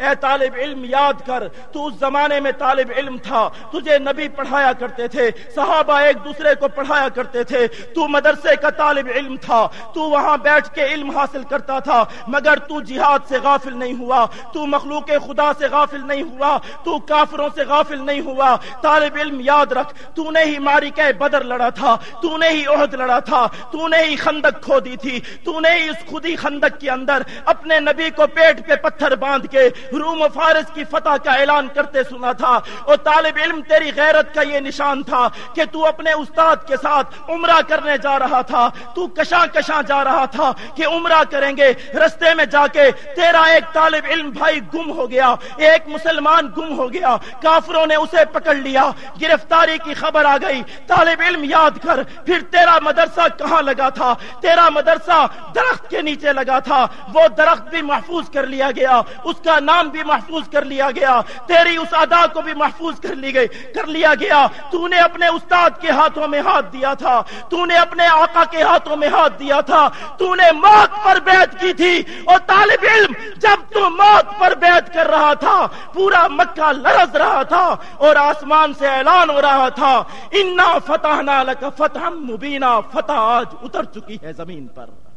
اے طالب علم، یاد کر، تو اس زمانے میں طالب علم تھا، تجھے نبی پڑھایا کرتے تھے، صحابہ ایک دوسرے کو پڑھایا کرتے تھے، تو مدرسے کا طالب علم تھا، تو وہاں بیٹھ کے علم حاصل کرتا تھا، مگر تو جہاد سے غافل نہیں ہوا، تو مخلوق خدا سے غافل نہیں ہوا، تو کافروں سے غافل نہیں ہوا۔ طالب علم، یاد رکھ، تو نے ہی ماری کے بدر لڑا تھا، تو نے ہی عہد لڑا تھا، تو نے ہی خندق کھو دی تھی، تو نے ہی اس خودی خندق کے اندر اپنے نبی کو پیٹ پہ پتھر باندھ کے روم و فارس کی فتح کا اعلان کرتے سنا تھا۔ اور طالب علم، تیری غیرت کا یہ نشان تھا کہ تو اپنے استاد کے ساتھ عمرہ کرنے جا رہا تھا۔ تو کشاں کشاں جا رہا تھا کہ عمرہ کریں گے۔ رستے میں جا کے تیرا ایک طالب علم بھائی گم ہو گیا۔ ایک مسلمان گم ہو گیا۔ کافروں نے اسے پکڑ لیا۔ گرفتاری کی خبر آ گئی۔ طالب علم یاد کر، پھر تیرا مدرسہ کہاں لگا تھا؟ تیرا مدرسہ درخت کے نیچے لگا تھا۔ وہ درخت بھی محفوظ کر لیا گیا۔ اس کا نام بھی محفوظ کر لیا گیا، تیری اس ادا کو بھی محفوظ کر لی گئی، کر لیا گیا۔ تو نے اپنے استاد کے ہاتھوں میں ہاتھ دیا تھا تو نے اپنے آقا کے ہاتھوں میں ہاتھ دیا تھا۔ تو نے موت پر بیعت کی تھی۔ اور طالب علم جب تو موت پر بیعت کر رہا تھا، پورا مکہ لرز رہا تھا اور آسمان سے اعلان ہو رہا تھا، انا فتح نالک فتح مبینہ فتح آج اتر چکی ہے زمین پر۔